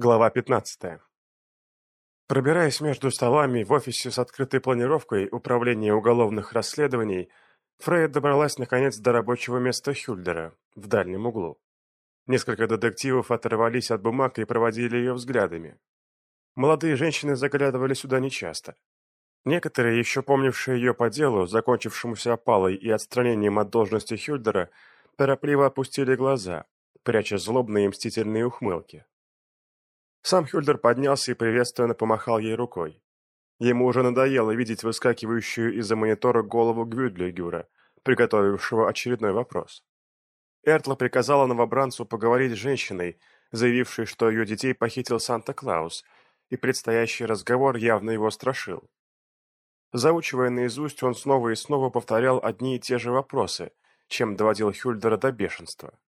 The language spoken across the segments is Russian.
Глава 15. Пробираясь между столами в офисе с открытой планировкой Управления уголовных расследований, Фрейя добралась наконец до рабочего места Хюльдера в дальнем углу. Несколько детективов оторвались от бумаг и проводили ее взглядами. Молодые женщины заглядывали сюда нечасто. Некоторые, еще помнившие ее по делу, закончившемуся опалой и отстранением от должности Хюльдера, торопливо опустили глаза, пряча злобные и мстительные ухмылки. Сам Хюльдер поднялся и приветственно помахал ей рукой. Ему уже надоело видеть выскакивающую из-за монитора голову Гвюдлигюра, приготовившего очередной вопрос. Эртла приказала новобранцу поговорить с женщиной, заявившей, что ее детей похитил Санта-Клаус, и предстоящий разговор явно его страшил. Заучивая наизусть, он снова и снова повторял одни и те же вопросы, чем доводил Хюльдера до бешенства.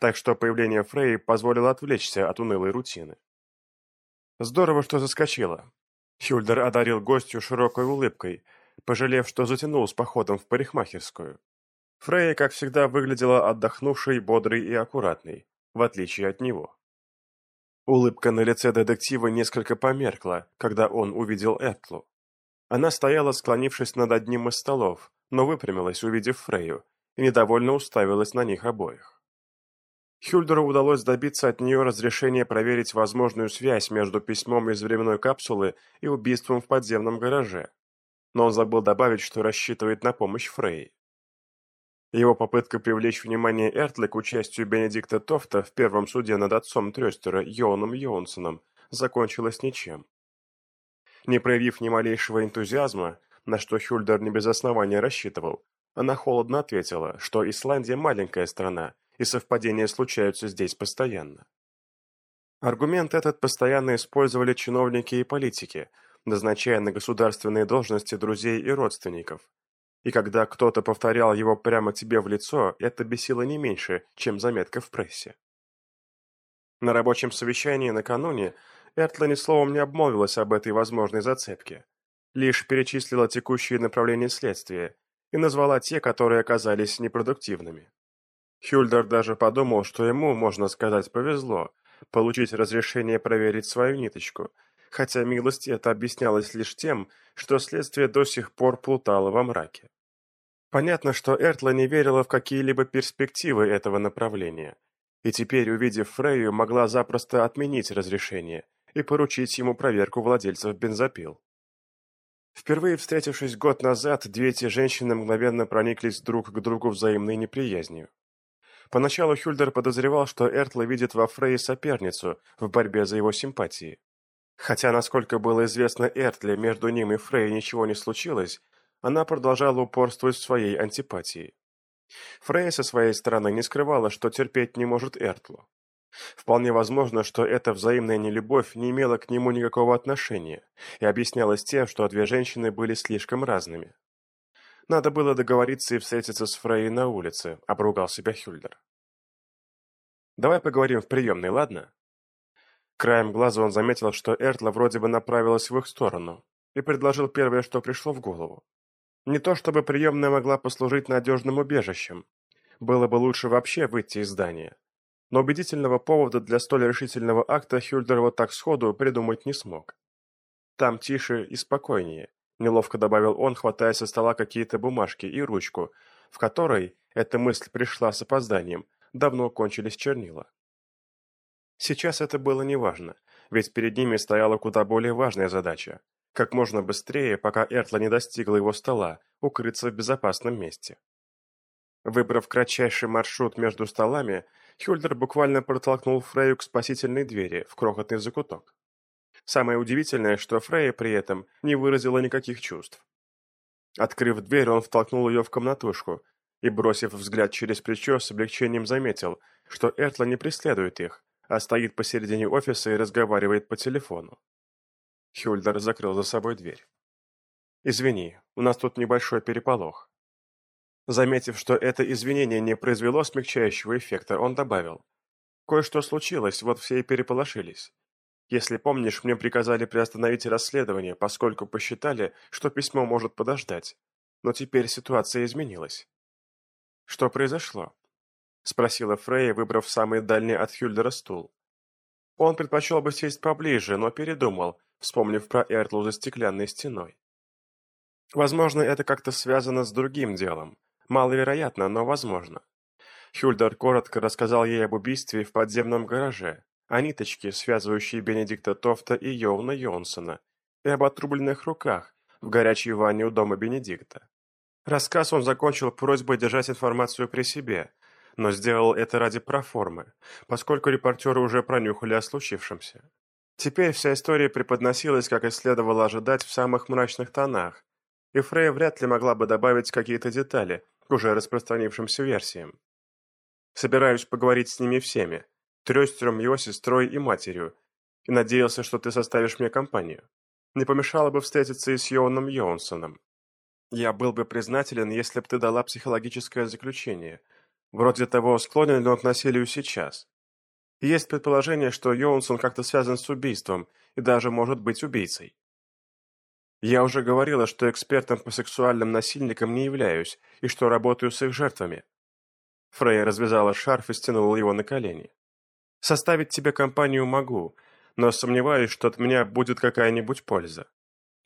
Так что появление Фрей позволило отвлечься от унылой рутины. Здорово, что заскочила. Хюльдер одарил гостью широкой улыбкой, пожалев, что затянул с походом в парикмахерскую. Фрейя, как всегда, выглядела отдохнувшей, бодрой и аккуратной, в отличие от него. Улыбка на лице детектива несколько померкла, когда он увидел Этлу. Она стояла, склонившись над одним из столов, но выпрямилась, увидев Фрейю, и недовольно уставилась на них обоих. Хюльдеру удалось добиться от нее разрешения проверить возможную связь между письмом из временной капсулы и убийством в подземном гараже. Но он забыл добавить, что рассчитывает на помощь Фрей. Его попытка привлечь внимание Эртли к участию Бенедикта Тофта в первом суде над отцом Трёстера Йоаном Йонсоном закончилась ничем. Не проявив ни малейшего энтузиазма, на что Хюльдер не без основания рассчитывал, она холодно ответила, что Исландия маленькая страна, и совпадения случаются здесь постоянно. Аргумент этот постоянно использовали чиновники и политики, назначая на государственные должности друзей и родственников. И когда кто-то повторял его прямо тебе в лицо, это бесило не меньше, чем заметка в прессе. На рабочем совещании накануне Эртла ни словом не обмолвилась об этой возможной зацепке, лишь перечислила текущие направления следствия и назвала те, которые оказались непродуктивными. Хюльдер даже подумал, что ему, можно сказать, повезло получить разрешение проверить свою ниточку, хотя милость это объяснялось лишь тем, что следствие до сих пор плутало во мраке. Понятно, что Эртла не верила в какие-либо перспективы этого направления, и теперь, увидев Фрейю, могла запросто отменить разрешение и поручить ему проверку владельцев бензопил. Впервые встретившись год назад, две эти женщины мгновенно прониклись друг к другу взаимной неприязнью. Поначалу Хюльдер подозревал, что Эртла видит во Фрейе соперницу в борьбе за его симпатии. Хотя, насколько было известно Эртле, между ним и Фрей ничего не случилось, она продолжала упорствовать в своей антипатии. Фрей со своей стороны не скрывала, что терпеть не может Эртлу. Вполне возможно, что эта взаимная нелюбовь не имела к нему никакого отношения и объяснялась тем, что две женщины были слишком разными. Надо было договориться и встретиться с Фрей на улице, обругал себя Хюльдер. Давай поговорим в приемной, ладно? Краем глаза он заметил, что Эртла вроде бы направилась в их сторону, и предложил первое, что пришло в голову. Не то чтобы приемная могла послужить надежным убежищем. Было бы лучше вообще выйти из здания. Но убедительного повода для столь решительного акта Хюльдер вот так сходу придумать не смог. Там тише и спокойнее, Неловко добавил он, хватая со стола какие-то бумажки и ручку, в которой, эта мысль пришла с опозданием, давно кончились чернила. Сейчас это было неважно, ведь перед ними стояла куда более важная задача – как можно быстрее, пока Эртла не достигла его стола, укрыться в безопасном месте. Выбрав кратчайший маршрут между столами, Хюльдер буквально протолкнул Фрейю к спасительной двери в крохотный закуток. Самое удивительное, что Фрейя при этом не выразила никаких чувств. Открыв дверь, он втолкнул ее в комнатушку и, бросив взгляд через плечо, с облегчением заметил, что Эртла не преследует их, а стоит посередине офиса и разговаривает по телефону. Хюльдер закрыл за собой дверь. «Извини, у нас тут небольшой переполох». Заметив, что это извинение не произвело смягчающего эффекта, он добавил. «Кое-что случилось, вот все и переполошились. Если помнишь, мне приказали приостановить расследование, поскольку посчитали, что письмо может подождать. Но теперь ситуация изменилась. Что произошло? Спросила Фрейя, выбрав самый дальний от Хюльдера стул. Он предпочел бы сесть поближе, но передумал, вспомнив про Эртлу за стеклянной стеной. Возможно, это как-то связано с другим делом. Маловероятно, но возможно. Хюльдер коротко рассказал ей об убийстве в подземном гараже, о ниточке, связывающей Бенедикта Тофта и Йоуна Йонсона, и об отрубленных руках в горячей ванне у дома Бенедикта. Рассказ он закончил просьбой держать информацию при себе, но сделал это ради проформы, поскольку репортеры уже пронюхали о случившемся. Теперь вся история преподносилась, как и следовало ожидать, в самых мрачных тонах, и Фрей вряд ли могла бы добавить какие-то детали к уже распространившимся версиям. Собираюсь поговорить с ними всеми, Трёстером, его сестрой и матерью, и надеялся, что ты составишь мне компанию. Не помешало бы встретиться и с Йоаном Йонсоном. Я был бы признателен, если бы ты дала психологическое заключение, вроде того, склонен ли он к насилию сейчас. Есть предположение, что Йонсон как-то связан с убийством и даже может быть убийцей. Я уже говорила, что экспертом по сексуальным насильникам не являюсь и что работаю с их жертвами. Фрейя развязала шарф и стянула его на колени. Составить тебе компанию могу, но сомневаюсь, что от меня будет какая-нибудь польза.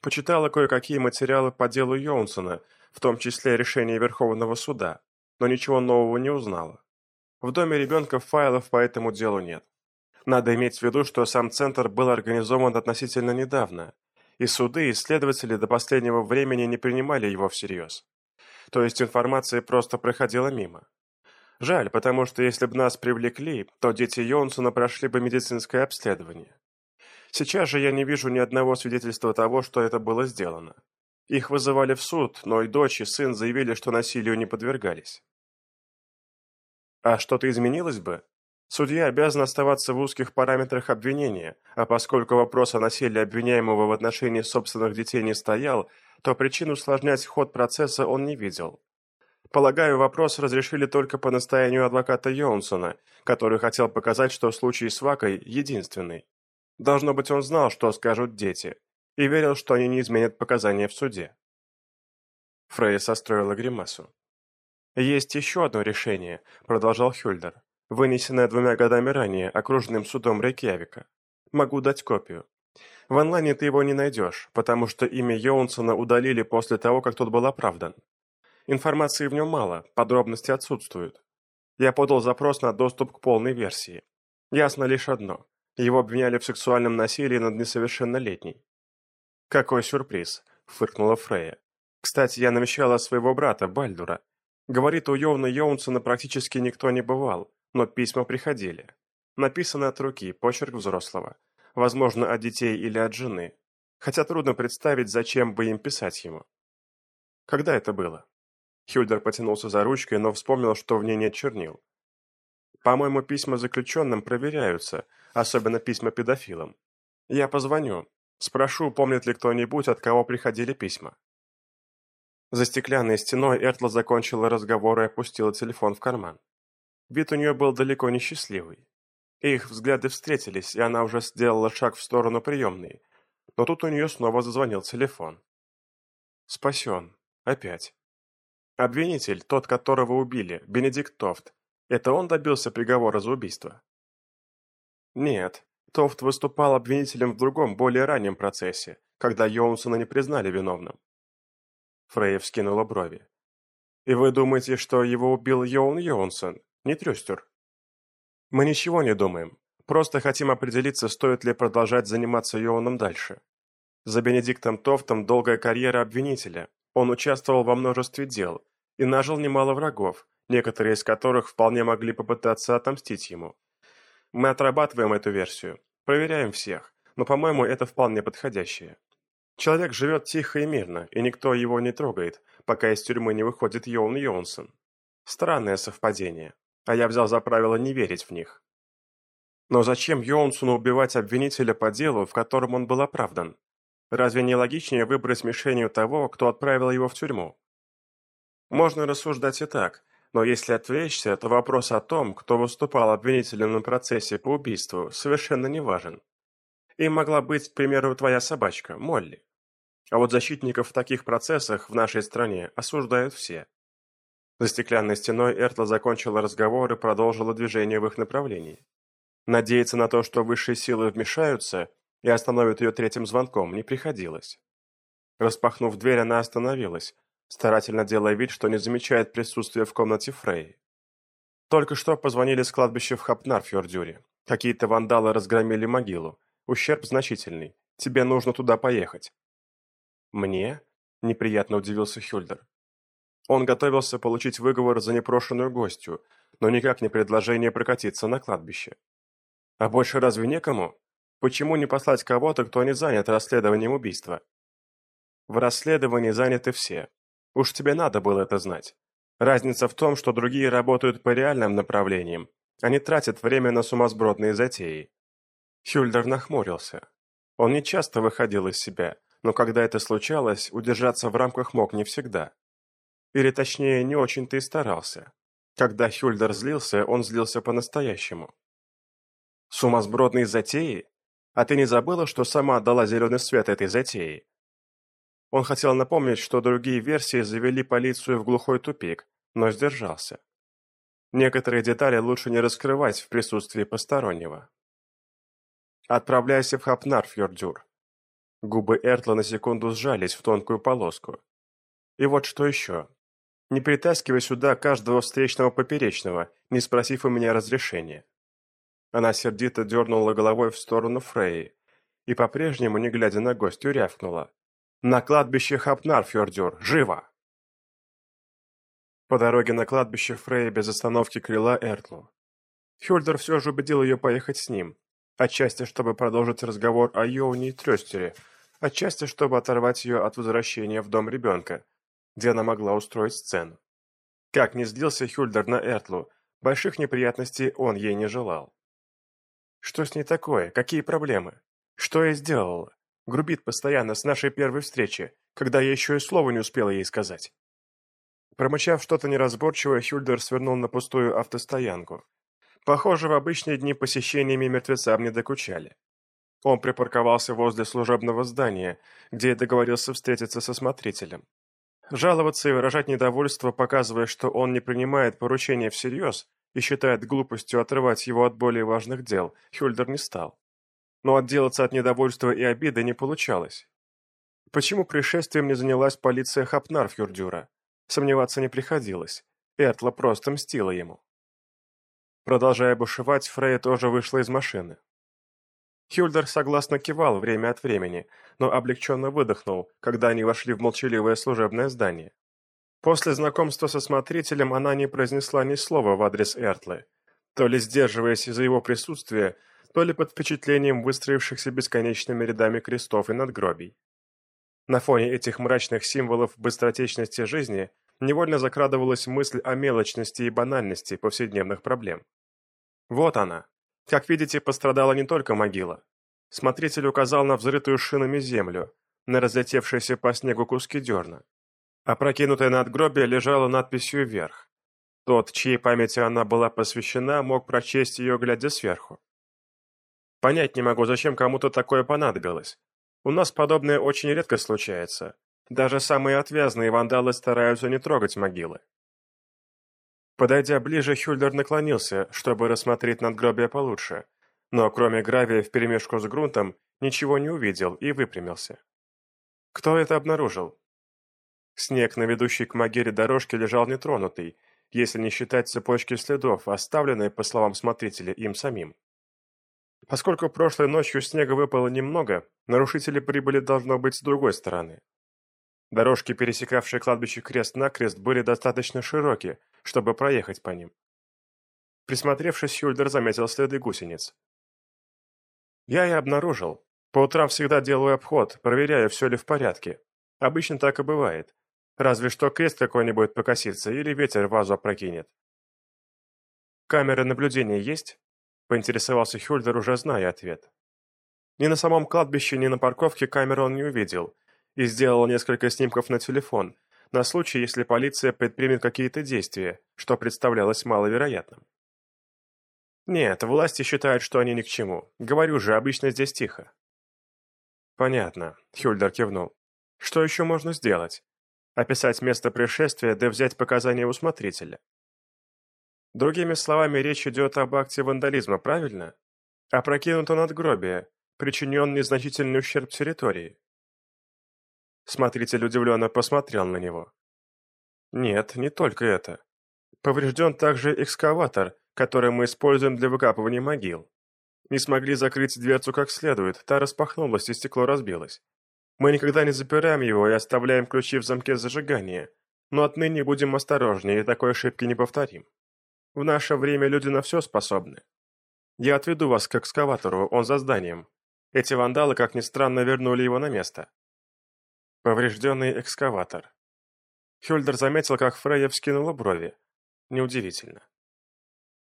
Почитала кое-какие материалы по делу Йонсона, в том числе решение Верховного суда, но ничего нового не узнала. В доме ребенка файлов по этому делу нет. Надо иметь в виду, что сам центр был организован относительно недавно, и суды и следователи до последнего времени не принимали его всерьез. То есть информация просто проходила мимо. Жаль, потому что если бы нас привлекли, то дети Йонсона прошли бы медицинское обследование. Сейчас же я не вижу ни одного свидетельства того, что это было сделано. Их вызывали в суд, но и дочь, и сын заявили, что насилию не подвергались. А что-то изменилось бы? Судья обязан оставаться в узких параметрах обвинения, а поскольку вопрос о насилии обвиняемого в отношении собственных детей не стоял, то причин усложнять ход процесса он не видел. Полагаю, вопрос разрешили только по настоянию адвоката Йонсона, который хотел показать, что случай с Вакой единственный. Должно быть, он знал, что скажут дети, и верил, что они не изменят показания в суде. Фрейя состроила гримасу. «Есть еще одно решение», — продолжал Хюльдер вынесенное двумя годами ранее окружным судом Рейкьявика. Могу дать копию. В онлайне ты его не найдешь, потому что имя Йоунсона удалили после того, как тот был оправдан. Информации в нем мало, подробности отсутствуют. Я подал запрос на доступ к полной версии. Ясно лишь одно. Его обвиняли в сексуальном насилии над несовершеннолетней. «Какой сюрприз!» – фыркнула Фрея. «Кстати, я навещала своего брата, Бальдура. Говорит, у Йовна Йоунсона практически никто не бывал, но письма приходили. Написано от руки, почерк взрослого. Возможно, от детей или от жены. Хотя трудно представить, зачем бы им писать ему. Когда это было? Хюльдер потянулся за ручкой, но вспомнил, что в ней нет чернил. По-моему, письма заключенным проверяются, особенно письма педофилам. Я позвоню. Спрошу, помнит ли кто-нибудь, от кого приходили письма. За стеклянной стеной Эртла закончила разговор и опустила телефон в карман. Вид у нее был далеко не счастливый. Их взгляды встретились, и она уже сделала шаг в сторону приемной. Но тут у нее снова зазвонил телефон. Спасен. Опять. Обвинитель, тот, которого убили, Бенедикт Тофт. Это он добился приговора за убийство? Нет. Тофт выступал обвинителем в другом, более раннем процессе, когда Йонсона не признали виновным. Фрейя вскинула брови. «И вы думаете, что его убил Йоун Йонсон? не трюстер. Мы ничего не думаем, просто хотим определиться, стоит ли продолжать заниматься Йоаном дальше. За Бенедиктом Тофтом долгая карьера обвинителя. Он участвовал во множестве дел и нажил немало врагов, некоторые из которых вполне могли попытаться отомстить ему. Мы отрабатываем эту версию, проверяем всех, но, по-моему, это вполне подходящее. Человек живет тихо и мирно, и никто его не трогает, пока из тюрьмы не выходит Йоун Йонсон. Странное совпадение а я взял за правило не верить в них. Но зачем Йонсуну убивать обвинителя по делу, в котором он был оправдан? Разве не логичнее выбрать мишенью того, кто отправил его в тюрьму? Можно рассуждать и так, но если отвлечься, то вопрос о том, кто выступал обвинителем на процессе по убийству, совершенно не важен. Им могла быть, к примеру, твоя собачка, Молли. А вот защитников в таких процессах в нашей стране осуждают все. За стеклянной стеной Эртла закончила разговор и продолжила движение в их направлении. Надеяться на то, что высшие силы вмешаются и остановят ее третьим звонком, не приходилось. Распахнув дверь, она остановилась, старательно делая вид, что не замечает присутствия в комнате Фрей. Только что позвонили с кладбища в Хапнарфьордюре. Какие-то вандалы разгромили могилу. Ущерб значительный. Тебе нужно туда поехать. Мне? Неприятно удивился Хюльдер. Он готовился получить выговор за непрошенную гостью, но никак не предложение прокатиться на кладбище. А больше разве некому? Почему не послать кого-то, кто не занят расследованием убийства? В расследовании заняты все. Уж тебе надо было это знать. Разница в том, что другие работают по реальным направлениям, они тратят время на сумасбродные затеи. Хюльдер нахмурился. Он не часто выходил из себя, но когда это случалось, удержаться в рамках мог не всегда. Или точнее, не очень-то и старался. Когда Хюльдер злился, он злился по-настоящему. Сумасбродные затеи? А ты не забыла, что сама отдала зеленый свет этой затеи? Он хотел напомнить, что другие версии завели полицию в глухой тупик, но сдержался. Некоторые детали лучше не раскрывать в присутствии постороннего. «Отправляйся в Хапнарфьордюр». Губы Эртла на секунду сжались в тонкую полоску. «И вот что еще. Не притаскивай сюда каждого встречного поперечного, не спросив у меня разрешения». Она сердито дернула головой в сторону Фреи и, по-прежнему, не глядя на гостю, рявкнула. «На кладбище Хапнарфьордюр! Живо!» По дороге на кладбище Фрей без остановки крыла Эртлу. Хюльдер все же убедил ее поехать с ним, отчасти чтобы продолжить разговор о Йоуне и Трестере, отчасти чтобы оторвать ее от возвращения в дом ребенка, где она могла устроить сцену. Как не злился Хюльдер на Эртлу, больших неприятностей он ей не желал. Что с ней такое? Какие проблемы? Что я сделала? Грубит постоянно с нашей первой встречи, когда я еще и слова не успела ей сказать. Промычав что-то неразборчивое, Хюльдер свернул на пустую автостоянку. Похоже, в обычные дни посещениями мертвецам не докучали. Он припарковался возле служебного здания, где договорился встретиться со смотрителем. Жаловаться и выражать недовольство, показывая, что он не принимает поручения всерьез и считает глупостью отрывать его от более важных дел, Хюльдер не стал. Но отделаться от недовольства и обиды не получалось. Почему происшествием не занялась полиция Хапнарфюрдюра? Сомневаться не приходилось. Эртла просто мстила ему. Продолжая бушевать, Фрейя тоже вышла из машины. Хюльдер согласно кивал время от времени, но облегченно выдохнул, когда они вошли в молчаливое служебное здание. После знакомства со смотрителем она не произнесла ни слова в адрес Эртлы, то ли сдерживаясь из-за его присутствия, то ли под впечатлением выстроившихся бесконечными рядами крестов и надгробий. На фоне этих мрачных символов быстротечности жизни невольно закрадывалась мысль о мелочности и банальности повседневных проблем. Вот она. Как видите, пострадала не только могила. Смотритель указал на взрытую шинами землю, на разлетевшиеся по снегу куски дерна. Опрокинутое надгробие лежало надписью вверх. Тот, чьей памяти она была посвящена, мог прочесть ее, глядя сверху. Понять не могу, зачем кому-то такое понадобилось. У нас подобное очень редко случается. Даже самые отвязные вандалы стараются не трогать могилы. Подойдя ближе, Хюльдер наклонился, чтобы рассмотреть надгробие получше, но кроме гравия вперемешку с грунтом ничего не увидел и выпрямился. Кто это обнаружил? Снег на ведущей к могиле дорожке лежал нетронутый, если не считать цепочки следов, оставленные, по словам смотрителя, им самим. Поскольку прошлой ночью снега выпало немного, нарушители прибыли должно быть с другой стороны. Дорожки, пересекавшие кладбище крест-накрест, были достаточно широки, чтобы проехать по ним. Присмотревшись, Хюльдер заметил следы гусениц. «Я и обнаружил. По утрам всегда делаю обход, проверяю, все ли в порядке. Обычно так и бывает. Разве что крест какой-нибудь покосится или ветер вазу опрокинет. Камеры наблюдения есть?» Поинтересовался Хюльдер, уже зная ответ. Ни на самом кладбище, ни на парковке камеры он не увидел, и сделал несколько снимков на телефон, на случай, если полиция предпримет какие-то действия, что представлялось маловероятным. Нет, власти считают, что они ни к чему. Говорю же, обычно здесь тихо. Понятно, Хюльдер кивнул. Что еще можно сделать? Описать место происшествия, да взять показания у смотрителя. Другими словами, речь идет об акте вандализма, правильно? Опрокинуто надгробие, причинен незначительный ущерб территории. Смотритель удивленно посмотрел на него. Нет, не только это. Поврежден также экскаватор, который мы используем для выкапывания могил. Не смогли закрыть дверцу как следует, та распахнулась и стекло разбилось. Мы никогда не запираем его и оставляем ключи в замке зажигания, но отныне будем осторожнее и такой ошибки не повторим. В наше время люди на все способны. Я отведу вас к экскаватору, он за зданием. Эти вандалы, как ни странно, вернули его на место. Поврежденный экскаватор. Хюльдер заметил, как Фрейя вскинула брови. Неудивительно.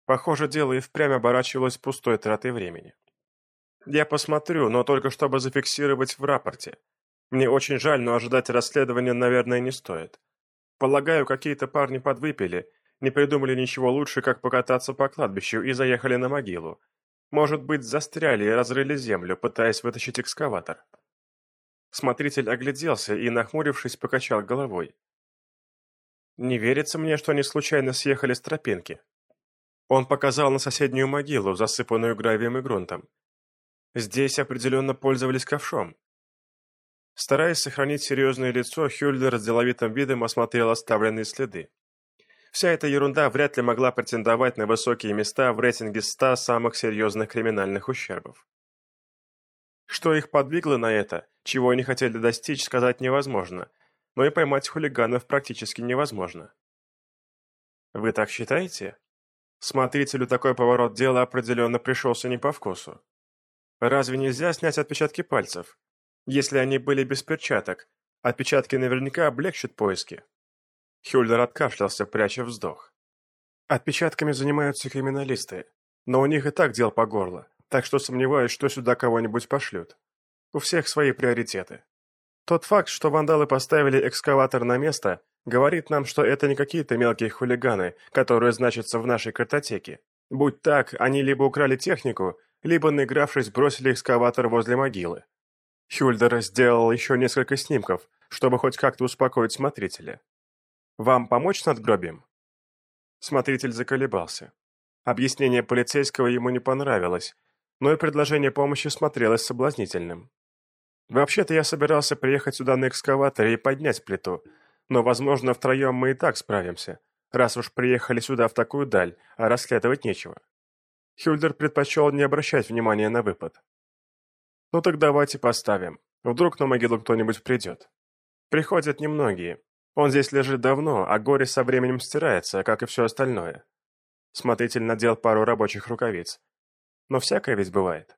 Похоже, дело и впрямь оборачивалось пустой тратой времени. Я посмотрю, но только чтобы зафиксировать в рапорте. Мне очень жаль, но ожидать расследования, наверное, не стоит. Полагаю, какие-то парни подвыпили, не придумали ничего лучше, как покататься по кладбищу и заехали на могилу. Может быть, застряли и разрыли землю, пытаясь вытащить экскаватор. Смотритель огляделся и, нахмурившись, покачал головой. Не верится мне, что они случайно съехали с тропинки. Он показал на соседнюю могилу, засыпанную гравием и грунтом. Здесь определенно пользовались ковшом. Стараясь сохранить серьезное лицо, Хюльдер с деловитым видом осмотрел оставленные следы. Вся эта ерунда вряд ли могла претендовать на высокие места в рейтинге 100 самых серьезных криминальных ущербов. Что их подвигло на это, чего они хотели достичь, сказать невозможно, но и поймать хулиганов практически невозможно. Вы так считаете? Смотрителю такой поворот дела определенно пришелся не по вкусу. Разве нельзя снять отпечатки пальцев? Если они были без перчаток, отпечатки наверняка облегчат поиски. Хюльдер откашлялся, пряча вздох. Отпечатками занимаются криминалисты, но у них и так дел по горло, так что сомневаюсь, что сюда кого-нибудь пошлют. У всех свои приоритеты. Тот факт, что вандалы поставили экскаватор на место, говорит нам, что это не какие-то мелкие хулиганы, которые значатся в нашей картотеке. Будь так, они либо украли технику, либо, наигравшись, бросили экскаватор возле могилы. Хюльдер сделал еще несколько снимков, чтобы хоть как-то успокоить смотрителя. «Вам помочь с надгробием?» Смотритель заколебался. Объяснение полицейского ему не понравилось, но и предложение помощи смотрелось соблазнительным. Вообще-то я собирался приехать сюда на экскаваторе и поднять плиту, но, возможно, втроем мы и так справимся, раз уж приехали сюда в такую даль, а расследовать нечего. Хюльдер предпочел не обращать внимания на выпад. Ну так давайте поставим. Вдруг на могилу кто-нибудь придет. Приходят немногие. Он здесь лежит давно, а горе со временем стирается, как и все остальное. Смотритель надел пару рабочих рукавиц. Но всякое ведь бывает.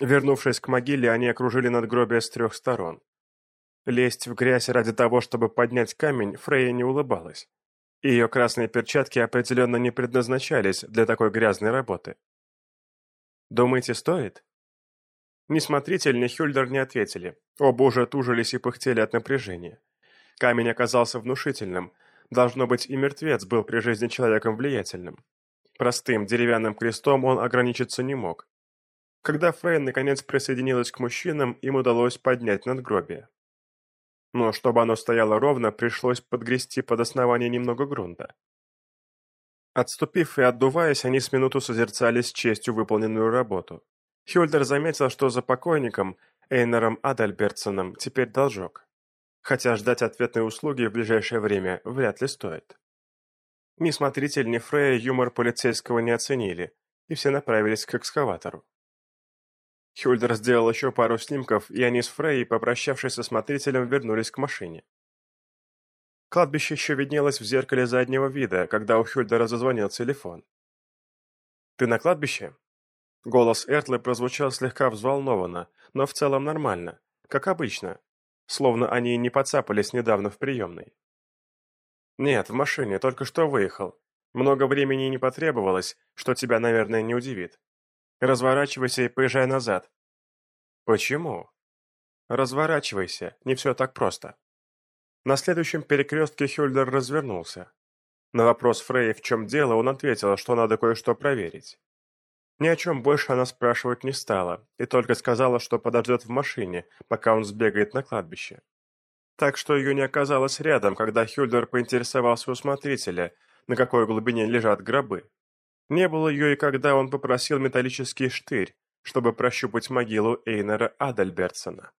Вернувшись к могиле, они окружили надгробие с трех сторон. Лезть в грязь ради того, чтобы поднять камень, Фрейя не улыбалась. Ее красные перчатки определенно не предназначались для такой грязной работы. «Думаете, стоит?» Ни смотритель, ни Хюльдер не ответили. Оба уже тужились и пыхтели от напряжения. Камень оказался внушительным. Должно быть, и мертвец был при жизни человеком влиятельным. Простым деревянным крестом он ограничиться не мог. Когда Фрейн наконец присоединилась к мужчинам, им удалось поднять надгробие. Но чтобы оно стояло ровно, пришлось подгрести под основание немного грунта. Отступив и отдуваясь, они с минуту созерцали с честью выполненную работу. Хюльдер заметил, что за покойником, Эйнером Адальбертсоном, теперь должок. Хотя ждать ответной услуги в ближайшее время вряд ли стоит. Ни смотритель, ни Фрея юмор полицейского не оценили, и все направились к экскаватору. Хюльдер сделал еще пару снимков, и они с Фрей, попрощавшись со смотрителем, вернулись к машине. Кладбище еще виднелось в зеркале заднего вида, когда у Хюльдера зазвонил телефон. «Ты на кладбище?» Голос Эртлы прозвучал слегка взволнованно, но в целом нормально, как обычно, словно они не подцапались недавно в приемной. «Нет, в машине, только что выехал. Много времени не потребовалось, что тебя, наверное, не удивит. Разворачивайся и поезжай назад. Почему? Разворачивайся, не все так просто. На следующем перекрестке Хюльдер развернулся. На вопрос Фрей, в чем дело, он ответил, что надо кое-что проверить. Ни о чем больше она спрашивать не стала, и только сказала, что подождет в машине, пока он сбегает на кладбище. Так что ее не оказалось рядом, когда Хюльдер поинтересовался у смотрителя, на какой глубине лежат гробы. Не было ее и когда он попросил металлический штырь, чтобы прощупать могилу Эйнера Адальбертсона.